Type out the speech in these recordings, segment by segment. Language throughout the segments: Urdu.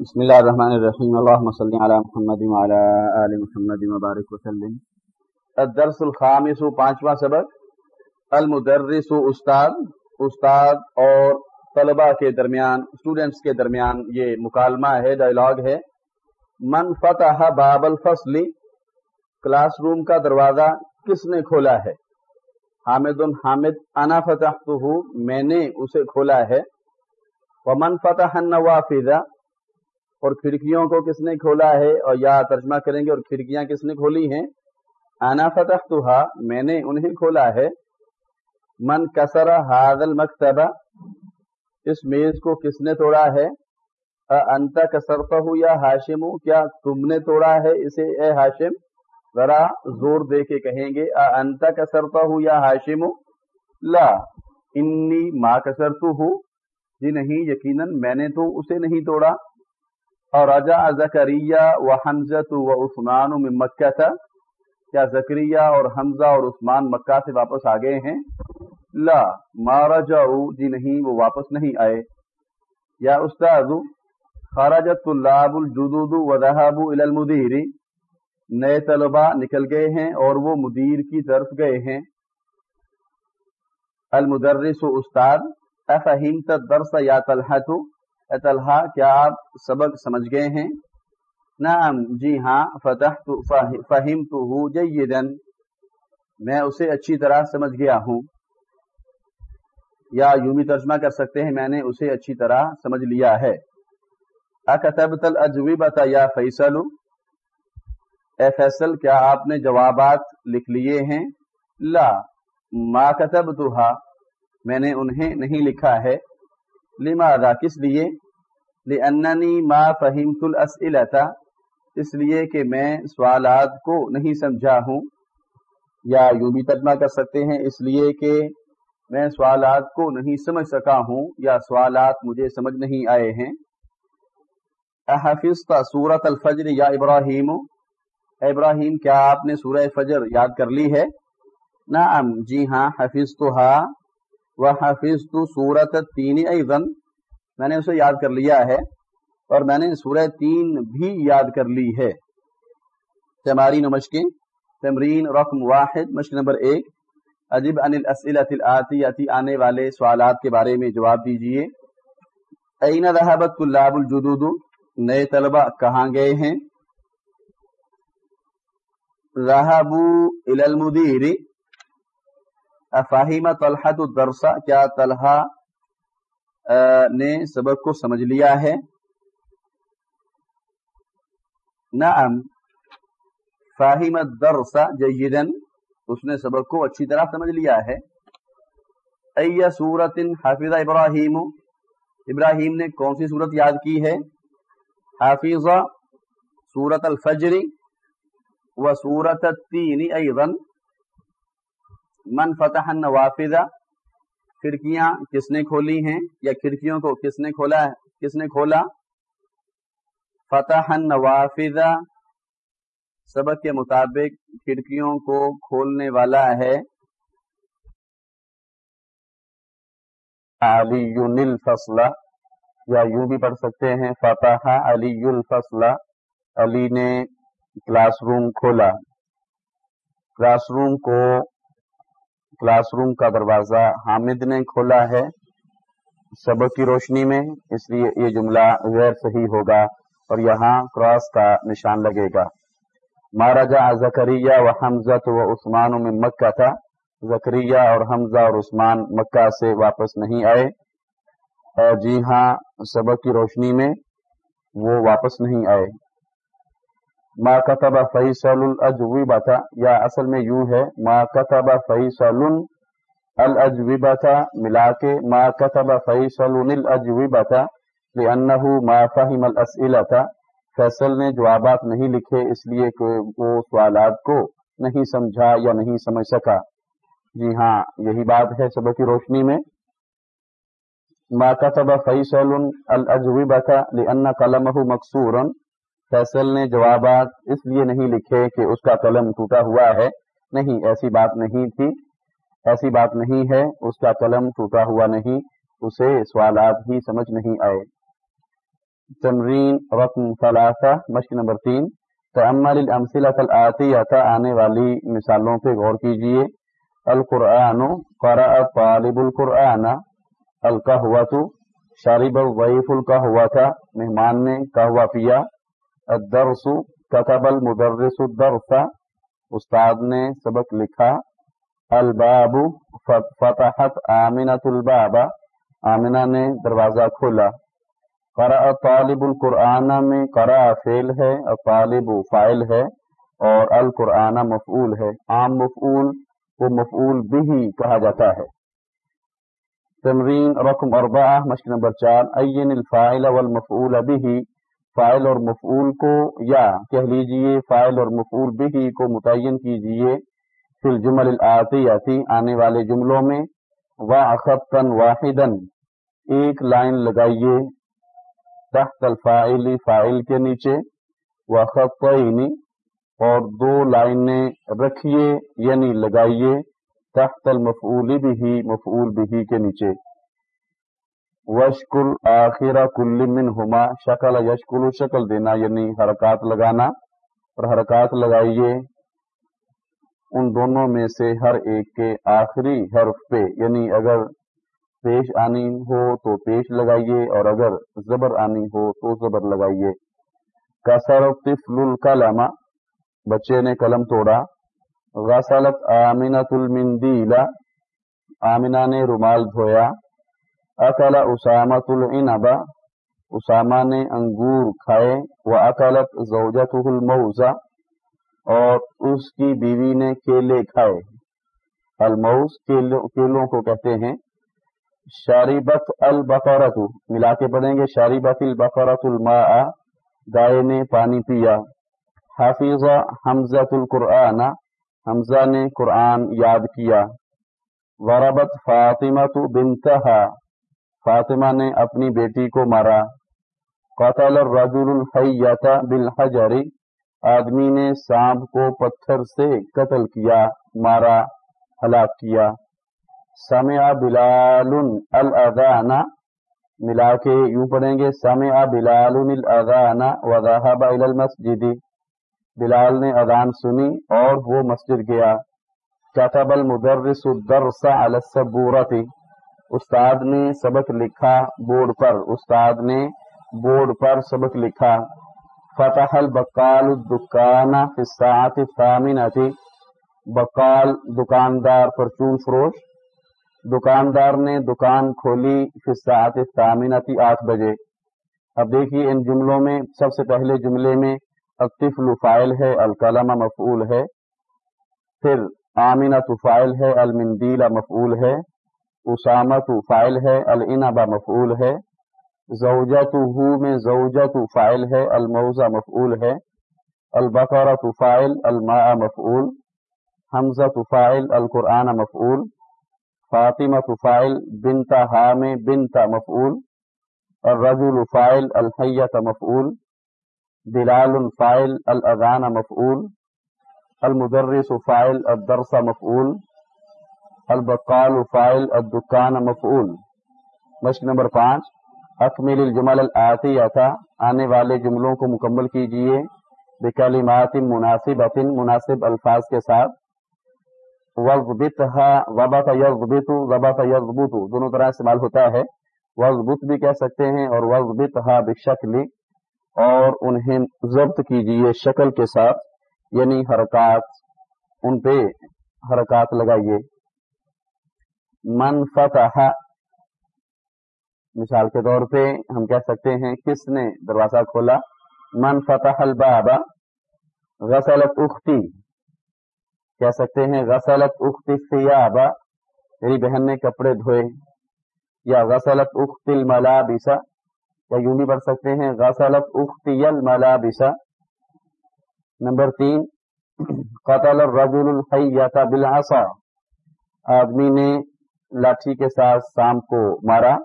بسم اللہ الرحمن الرحیم. اللہم صلی علی محمد وعلی آل محمد مبارک وسلم. الدرس الخامس، پانچواں سبق. المدرس استاد. استاد اور طلبہ کے درمیان اسٹوڈنٹس کے درمیان یہ مکالمہ ہے ڈائلاگ ہے. من فتح باب الفصل. کلاس روم کا دروازہ کس نے کھولا ہے؟ حامد حامد، انا فتح میں نے اسے کھولا ہے. ومن فتح النوافذ. اور کھڑکیوں کو کس نے کھولا ہے؟ اور یا ترجمہ کریں گے اور کھڑکیاں کس نے کھولی ہیں؟ انا فتح میں نے انہیں کھولا ہے۔ من کسر حاضل مکتبہ اس میز کو کس نے توڑا ہے؟ انت کسرتا یا ہاشم، کیا تم نے توڑا ہے اسے؟ اے ہاشم، ذرا زور دے کے کہیں گے۔ انت کسرتا ہوں یا ہاشم؟ لا، انی ما کسرتو ہوں جی نہیں، یقیناً میں نے تو اسے نہیں توڑا۔ اور رجا زکریہ و حمزت و عثمان میں مکہ تھا کیا زکریہ اور حمزہ اور عثمان مکہ سے واپس آ گئے ہیں؟ لا مارا جاؤ جی نہیں، وہ واپس نہیں آئے۔ یا استاد خراجت اللہ الجدود و دہاب المدیر۔ نئے طلبہ نکل گئے ہیں اور وہ مدیر کی طرف گئے ہیں۔ المدرس و استاد افہیم درس یا طلحہ طلحہ، کیا آپ سبق سمجھ گئے ہیں؟ نعم جی ہاں فتح تو فہم تو ہوں جیدن میں اسے اچھی طرح سمجھ گیا ہوں۔ یا یوں بھی ترجمہ کر سکتے ہیں، میں نے اسے اچھی طرح سمجھ لیا ہے۔ اکتب تل یا فیصل؟ اے فیصل، کیا آپ نے جوابات لکھ لیے ہیں؟ لا، ما کتب میں نے انہیں نہیں لکھا ہے۔ لماذا؟ کس لیے؟ لأننی ما فہمت الاسئلہ اس لیے کہ میں سوالات کو نہیں سمجھا ہوں۔ یا یوں بھی ترجمہ کر سکتے ہیں، اس لیے کہ میں سوالات کو نہیں سمجھ سکا ہوں یا سوالات مجھے سمجھ نہیں آئے ہیں۔ احفظ سورت الفجر، یا ابراہیم؟ ابراہیم، کیا آپ نے سورہ فجر یاد کر لی ہے؟ نعم جی ہاں حفظ تو ہاں وہ حفظ تو سورت تین ایزن میں نے اسے یاد کر لیا ہے اور میں نے سورہ تین بھی یاد کر لی ہے۔ تمارین و مشقیں۔ تمرین رقم واحد، مشق نمبر ایک۔ عجیب ان الاسئلۃ آنے والے سوالات کے بارے میں جواب دیجیے۔ این رحبت طلاب الجدود؟ نئے طلبہ کہاں گئے ہیں؟ رہبو المدیر۔ افاہیم طلحت الدرسہ کیا طلحہ نے سبق کو سمجھ لیا ہے؟ نعم فاہم الدرس جیدن اس نے سبق کو اچھی طرح سمجھ لیا ہے۔ ای سورت حافظ ابراہیم ابراہیم نے کون سی صورت یاد کی ہے؟ حافظ، سورت الفجر، و سورت التین ایضا۔ من فتح النوافذ کھڑکیاں کس نے کھولی ہیں یا کھڑکیوں کو کس نے کھولا ہے، کس نے کھولا؟ فتح النوافذ سبق کے مطابق کھڑکیوں کو کھولنے والا ہے۔ علی الفصل، یا یوں بھی پڑھ سکتے ہیں فتح علی الفصل، علی نے کلاس روم کھولا۔ کلاس روم کو کلاس روم کا دروازہ حامد نے کھولا ہے سبق کی روشنی میں، اس لیے یہ جملہ غیر صحیح ہوگا اور یہاں کراس کا نشان لگے گا۔ مہاراجا زکریہ و حمزت و عثمان میں مکہ تھا۔ زکریہ اور حمزہ اور عثمان مکہ سے واپس نہیں آئے۔ اور جی ہاں سبق کی روشنی میں وہ واپس نہیں آئے۔ ما کتب فیصل الجویبا تھا یا اصل میں یوں ہے. ما کتب فیصل الجویبا تھا ملا کے ما کتب فیصل الجویبا تھا ما فہم الاسئلہ تھا فیصل نے جوابات نہیں لکھے، اس لیے کہ وہ سوالات کو نہیں سمجھا یا نہیں سمجھ سکا۔ جی ہاں یہی بات ہے صبح کی روشنی میں۔ ما كتب فیصل الجوبہ لأن قلمه مکسور فیصل نے جوابات اس لیے نہیں لکھے کہ اس کا قلم ٹوٹا ہوا ہے۔ نہیں، ایسی بات نہیں تھی۔ ایسی بات نہیں ہے۔ اس کا قلم ٹوٹا ہوا نہیں۔ اسے سوالات ہی سمجھ نہیں آئے۔ تمرین رقم ثلاثہ، مشق نمبر تین۔ تعمل الامثلة الآتیہ آنے والی مثالوں پہ غور کیجیے۔ القرآن، قرأ طالب القرآن۔ القہوۃ، شارب الضیف القہوۃ۔ مہمان نے قہوہ پیا۔ الدرس كتب المدرس الدرس. استاد نے سبق لکھا، الباب فتحت آمنت الباب. آمنہ نے دروازہ کھولا۔ قرأ طالب القرآن میں قرأ فعل ہے طالب فائل ہے اور القرآن مفعول ہے۔ عام مفعول کو مفعول بھی کہا جاتا ہے۔ تمرین رقم اربعہ، مشق نمبر چار این الفائل والمفعول به. فائل اور مفعول کو، یا کہہ لیجیے فائل اور مفعول بھی کو متعین کیجیے فی الجمل الآتیاتی، آنے والے جملوں میں واخطا واحدا ایک لائن لگائیے، تحت الفائل فائل کے نیچے و وخطین اور دو لائنیں رکھیے یعنی لگائیے، تحت المفعول بھی مفعول بھی کے نیچے وشکل آخرہ کل منہما شکل یشکل شکل دینا یعنی حرکات لگانا اور حرکات لگائیے۔ ان دونوں میں سے ہر ایک کے آخری حرف پہ یعنی اگر پیش آنی ہو تو پیش لگائیے اور اگر زبر آنی ہو تو زبر لگائیے۔ کسر طفل القلم، بچے نے قلم توڑا۔ غسلت آمنت المندیلا آمنہ نے رومال دھویا۔ اکل اسامت العنبا اسامہ نے انگور کھائے وہ اکلت زوجت الموزا اور اس کی بیوی نے کیلے کھائے. الموز کیلوں کو کہتے ہیں. شاریبت البقرت ملا کے پڑھیں گے. شاریبت البقرت الماء. گائے نے پانی پیا. حافظ حمزت القرآن. حمزہ نے قرآن یاد کیا. وربت فاطمت بنتہا. فاطمہ نے اپنی بیٹی کو مارا۔ قتل الرجل الحیت بالحجر۔ آدمی نے سانپ کو پتھر سے قتل کیا، مارا، ہلاک کیا۔ سمع بلال الاذان۔ ملا کے یوں پڑھیں گے، سمع بلال الاذان وذهب الى المسجد۔ بلال نے اذان سنی اور وہ مسجد گیا۔ كتب المدرس الدرس على السبورة۔ استاد نے سبق لکھا بورڈ پر، استاد نے بورڈ پر سبق لکھا۔ فتح البقال الدکان في الساعة الثامنة بقال دکاندار پرچون فروش۔ دکاندار نے دکان کھولی فساعت تامنتی آٹھ بجے۔ اب دیکھیے ان جملوں میں سب سے پہلے جملے میں الطفل فائل ہے الکلم مفعول ہے۔ پھر آمینہ فائل ہے المندیلا مفعول ہے۔ اسامت فائل ہے العنبا مفعول ہے زوجت ہو میں زوجت فائل ہے، الموزہ مفعول ہے البقرۃ فائل، الماء مفعول حمزہ فائل، القرآن مفعول فاطمہ فائل، بنتا حام بنتا مفعول اور رجل فائل، الحیت مفعول، بلال فائل، الاذان مفعول، المدرس فائل، الدرس مفعول البقال فائل الدکان مفعول۔ مشق نمبر پانچ۔ اکمل الجمل الآتیہ آنے والے جملوں کو مکمل کیجیے۔ بکلمات مناسب مناسب الفاظ کے ساتھ۔ وضبط یضبط ضبط یضبط دونوں طرح استعمال ہوتا ہے۔ وضبط بھی کہہ سکتے ہیں اور وضبطها بشکل۔ اور انہیں ضبط کیجیے شکل کے ساتھ۔ یعنی حرکات۔ ان پہ حرکات لگائیے۔ من فتح۔ مثال کے طور پہ ہم کہہ سکتے ہیں کس نے دروازہ کھولا؟ من فتح الباب۔ غسلت اختی۔ کہہ سکتے ہیں غسلت اخت سیابا میری بہن نے کپڑے دھوئے۔ یا غسلت اخت الملابسا یا یوں بھی پڑھ سکتے ہیں؟ غسلت اخت الملابسا نمبر تین، قتل الرجل الحیت بالعصا۔ آدمی نے لاٹھی کے ساتھ سام کو مارا۔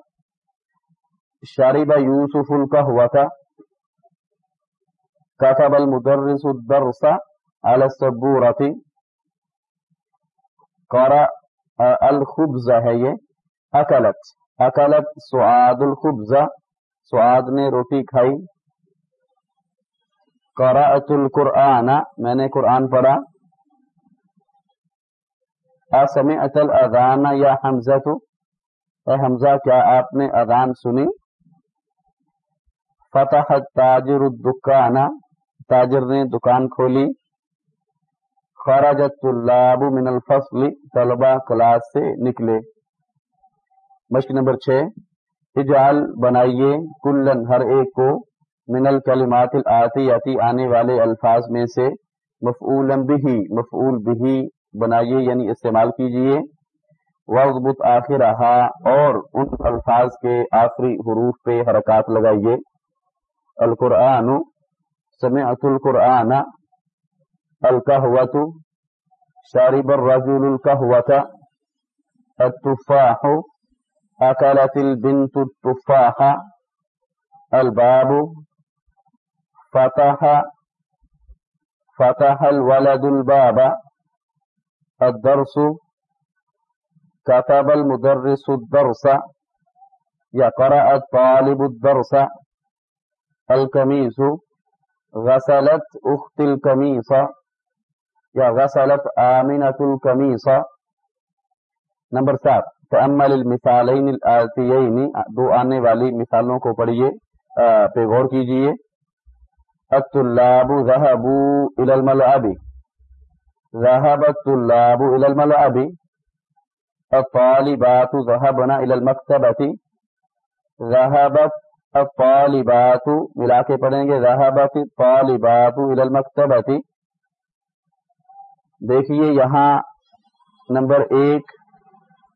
شاربہ یوسف کا ہوا تھا۔ کتب المدرس الدرس على السبورة الخبز ہے یہ۔ اکلت اکلت سعاد الخبز۔ سعاد نے روٹی کھائی۔ قرأت القرآن، میں نے قرآن پڑھا۔ اسمعت الاذان یا حمزہ تو۔ اے حمزہ، کیا آپ نے اذان سنی؟ فتح تاجر الدکان۔ تاجر نے دکان کھولی۔ خراجت طلاب من الفصل، طلبہ کلاس سے نکلے۔ مشق نمبر چھ۔ اجال بنائیے کلن ہر ایک کو من الکلمات آتی آتی آنے والے الفاظ میں سے مفعول بھی مفعول بھی بنائیے یعنی استعمال کیجیے۔ وضبط آخر اور ان الفاظ کے آخری حروف پہ حرکات لگائیے۔ القرآن، سمعت القرآن القهوة شارب الرجل القهوة التفاح أكلت البنت التفاح، الباب، فتح فتح الولد الباب الدرس كتب المدرس الدرس، يقرأ الطالب الدرس. القمیس غسلت اخت القمیس یا غسلت آمنت القمیس نمبر سات، تأمل المثالین الاتیین دو آنے والی مثالوں کو پڑھیے پہ غور کیجیے الطلاب ذهبوا الى الملعب. ذهب الطلاب الى الملعب. الطالبات ذهبنا الى المكتبة. ذهبت الطالبات ملا کے پڑھیں گے. ذهبت الطالبات الى المكتبة. دیکھیے یہاں نمبر ایک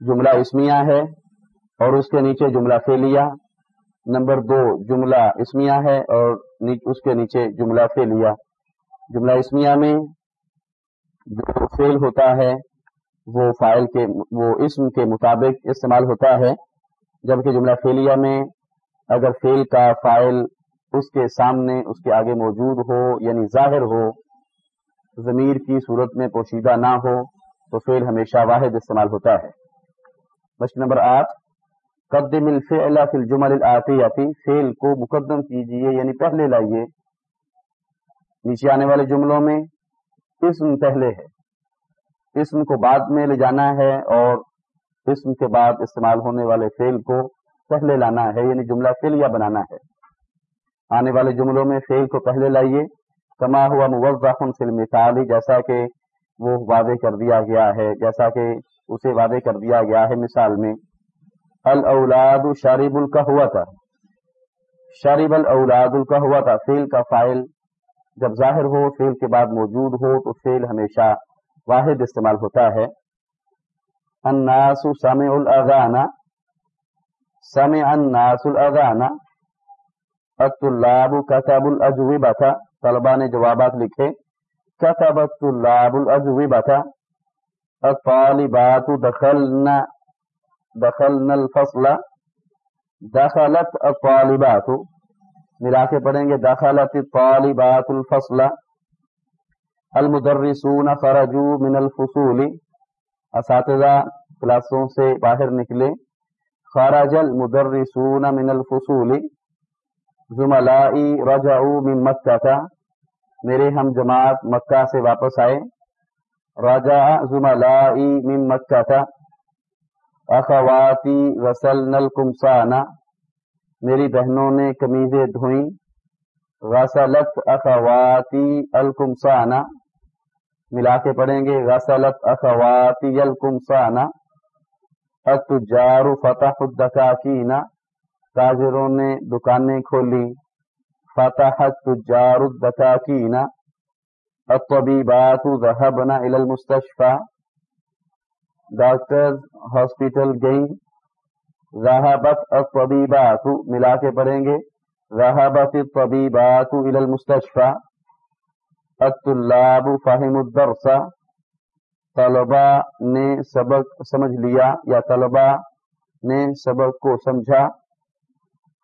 جملہ اسمیہ ہے اور اس کے نیچے جملہ فیلیا نمبر دو جملہ اسمیہ ہے اور اس کے نیچے جملہ فیلیا جملہ اسمیہ میں جو فیل ہوتا ہے، وہ فائل کے، وہ اسم کے مطابق استعمال ہوتا ہے۔ جبکہ جملہ فیلیا میں اگر فیل کا فائل اس کے سامنے، اس کے آگے موجود ہو یعنی ظاہر ہو، ضمیر کی صورت میں پوشیدہ نہ ہو، تو فیل ہمیشہ واحد استعمال ہوتا ہے۔ مشق نمبر آٹھ، قدم الفعل فی الجمل الاتیاتی فیل کو مقدم کیجیے یعنی پہلے لائیے۔ نیچے آنے والے جملوں میں اسم پہلے ہے۔ اسم کو بعد میں لے جانا ہے اور اسم کے بعد استعمال ہونے والے فیل کو پہلے لانا ہے یعنی جملہ فیلیا بنانا ہے۔ آنے والے جملوں میں فیل کو پہلے لائیے۔ کما ہوا موضح فی المثال، جیسا کہ وہ وعدے کر دیا گیا ہے، جیسا کہ اسے وعدے کر دیا گیا ہے مثال میں۔ الاولاد شارب الکا ہوا تھا شارب الاولاد الکا ہوا تھا فیل کا فائل جب ظاہر ہو فیل کے بعد موجود ہو، تو فیل ہمیشہ واحد استعمال ہوتا ہے۔ الناس سمع الاذان سمع الناس الاذان الطلاب كتب الاجوبه طلبہ نے جوابات لکھے۔ كتب الطلاب الاجوبه الطالبات دخلنا دخلنا الفصل۔ دخلت الطالبات۔ ملا کے پڑھیں گے دخلت الطالبات الفصل. المدرسون خرجوا من الفصول. اساتذہ کلاسوں سے باہر نکلے خرج المدرسون من الفصول. زملائی رجعوا من مکہ. میرے ہم جماعت مکہ سے واپس آئے رجع زملائی من مکہ. اخواتی غسلن القمصان. میری بہنوں نے کمیزیں دھوئیں۔ غسلت اخواتی القمصان ملا کے پڑھیں گے، غسلت اخواتی القمصان التجار فتح الدکاکین تاجروں نے دکانیں کھولی۔ فتح التجار الدکاکین الطبیبات ذهبنا الى المستشفى۔ ڈاکٹر ہاسپٹل گئی ذهبت الطبیبات ملا کے پڑھیں گے. ذهبت الطبیبات الى المستشفى. الطلاب فهم الدرس. طلبا نے سبق سمجھ لیا یا طلبا نے سبق کو سمجھا.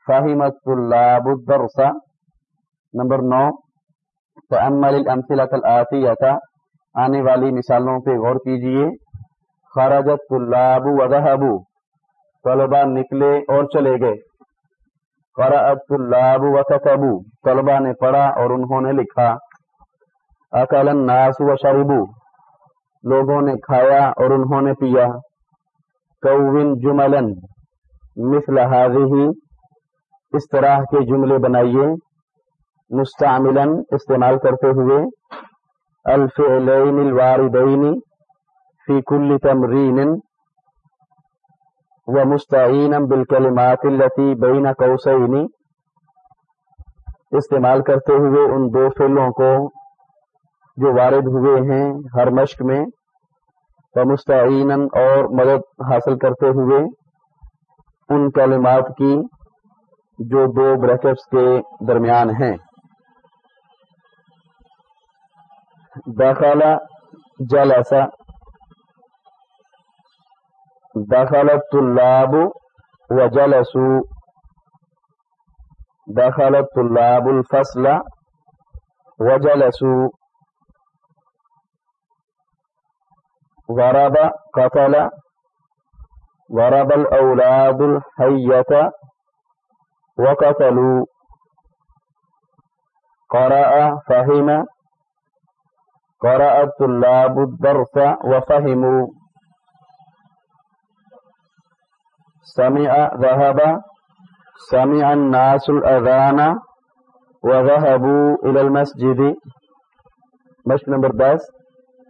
فہمت طلاب الدرس. نمبر نو. تأمل الامثلة الآتیہ آنے والی مثالوں پہ غور کیجیے. خرجت طلاب و ذهبوا طلبا نکلے اور چلے گئے۔ قرأت طلاب وكتبوا۔ طلبہ نے پڑھا اور انہوں نے لکھا۔ اکل الناس وشربوا۔ لوگوں نے کھایا اور انہوں نے پیا۔ کون جملن۔ مثل هذه۔ اس طرح کے جملے بنائیے۔ مستعملا استعمال کرتے ہوئے۔ الفعلین الواردین۔ فی کل تمرین ومستعینا بالکلمات التي بین قوسین استعمال کرتے ہوئے ان دو فعلوں کو جو وارد ہوئے ہیں ہر مشق میں۔ ومستعینا اور مدد حاصل کرتے ہوئے ان کلمات کی جو دو بریکٹس کے درمیان ہیں۔ داخلہ جلسا دخل الطلاب وجلسوا. دخل الطلاب الفصل وجلسوا. ضرب، قتل. ضرب الأولاد الحية وقتلوا. قرأ، فهم. قرأ الطلاب الدرس وفهموا. سمع ذهب سمع الناس الأذان وذهبوا إلى المسجد. مشق نمبر دس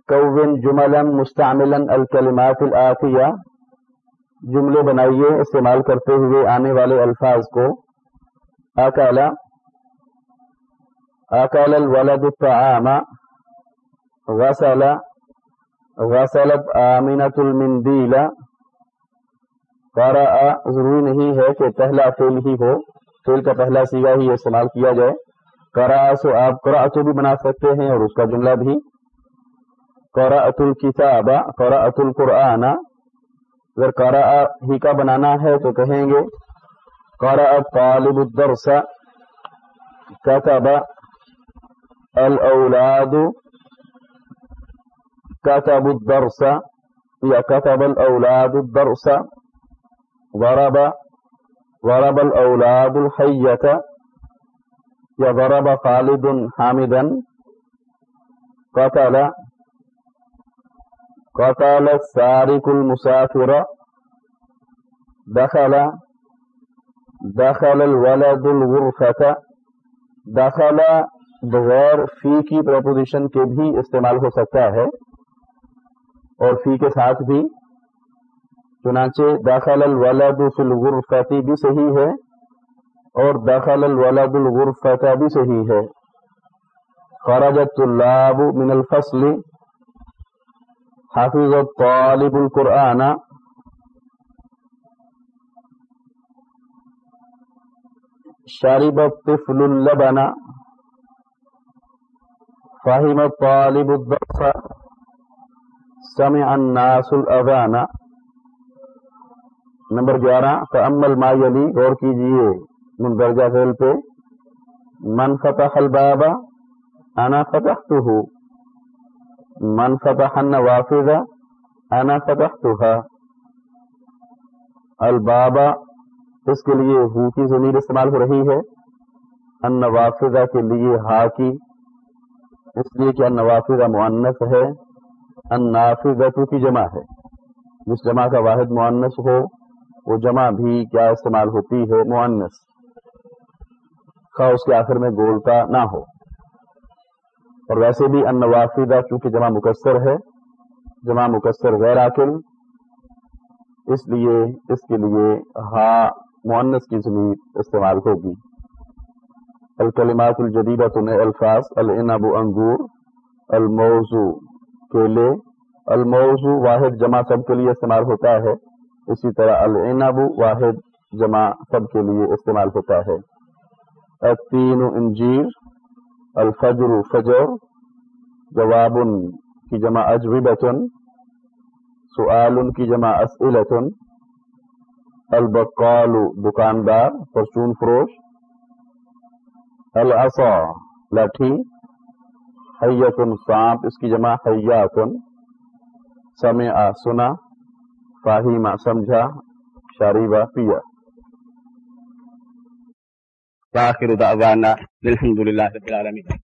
كون جملا مستعملا الكلمات الآتية جملے بنائیے، استعمال کرتے ہوئے آنے والے الفاظ کو. اکالا اکال الولد الطعام. غسل، غسلت آمنة المندیل قرأ ضروری نہیں ہے کہ پہلا فیل ہی ہو فیل کا پہلا سیگا ہی استعمال کیا جائے۔ کرا سو آپ قرأت بھی بنا سکتے ہیں اور اس کا جملہ بھی۔ قرأت الکتاب قرأت القرآن اگر قرأ ہی کا بنانا ہے تو کہیں گے قرأ طالب الدرس۔ كتب الاولاد۔ كتب الدرس۔ یا كتب الاولاد الدرس۔ ضرب ضرب الاولاد الحية یا خالد حامدا. قتل قتل السارق المسافر. دخل دخل الولد الغرفة. دخل بغیر فی کی پرپوزیشن کے بھی استعمال ہو سکتا ہے اور فی کے ساتھ بھی چنانچہ داخل الولد فی الغرفة بھی صحیح ہے اور دخل الولد الغرفة بھی صحیح ہے۔ خرجت الطلاب من الفصل۔ حافظ الطالب القرآن۔ شرب الطفل اللبن۔ فهم الطالب الدرس سمع الناس الأذان۔ نمبر گیارہ فأمل ما یلی غور کیجیے مندرجہ فعل پہ، من فتح الباب، انا فتحته من فتح النوافذ، انا فتحتها البابا اس کے لیے ہو کی ضمیر استعمال ہو رہی ہے النوافذہ کے لیے ہا کی، اس لیے کہ النوافذہ معنس ہے النافذہ کی جمع ہے۔ جس جمع کا واحد معنس ہو وہ جمع بھی کیا استعمال ہوتی ہے معنس خواہ اس کے آخر میں گولتا نہ ہو۔ اور ویسے بھی ان نوافدہ چونکہ جمع مکسر ہے، جمع مکسر غیر عقل اس لیے، اس کے لیے ہا معنس کی زمین استعمال ہوگی۔ الکلمات الجدیدہ تنہیں الفاظ العنب انگور الموضوع کیلے الموضوع واحد جمع سب کے لیے استعمال ہوتا ہے۔ اسی طرح العنب واحد جمع سب کے لیے استعمال ہوتا ہے۔ التین انجیر، الفجر فجر، جواب کی جمع اجوبۃ سؤال کی جمع اسئلۃ البقال دکاندار، پرچون فروش، العصا لاٹھی حیت سانپ، اس کی جمع حیات سمع سنا فاہیمہ سمجھا شاریبہ پیا وآخر دعوانا الحمد لله رب العالمين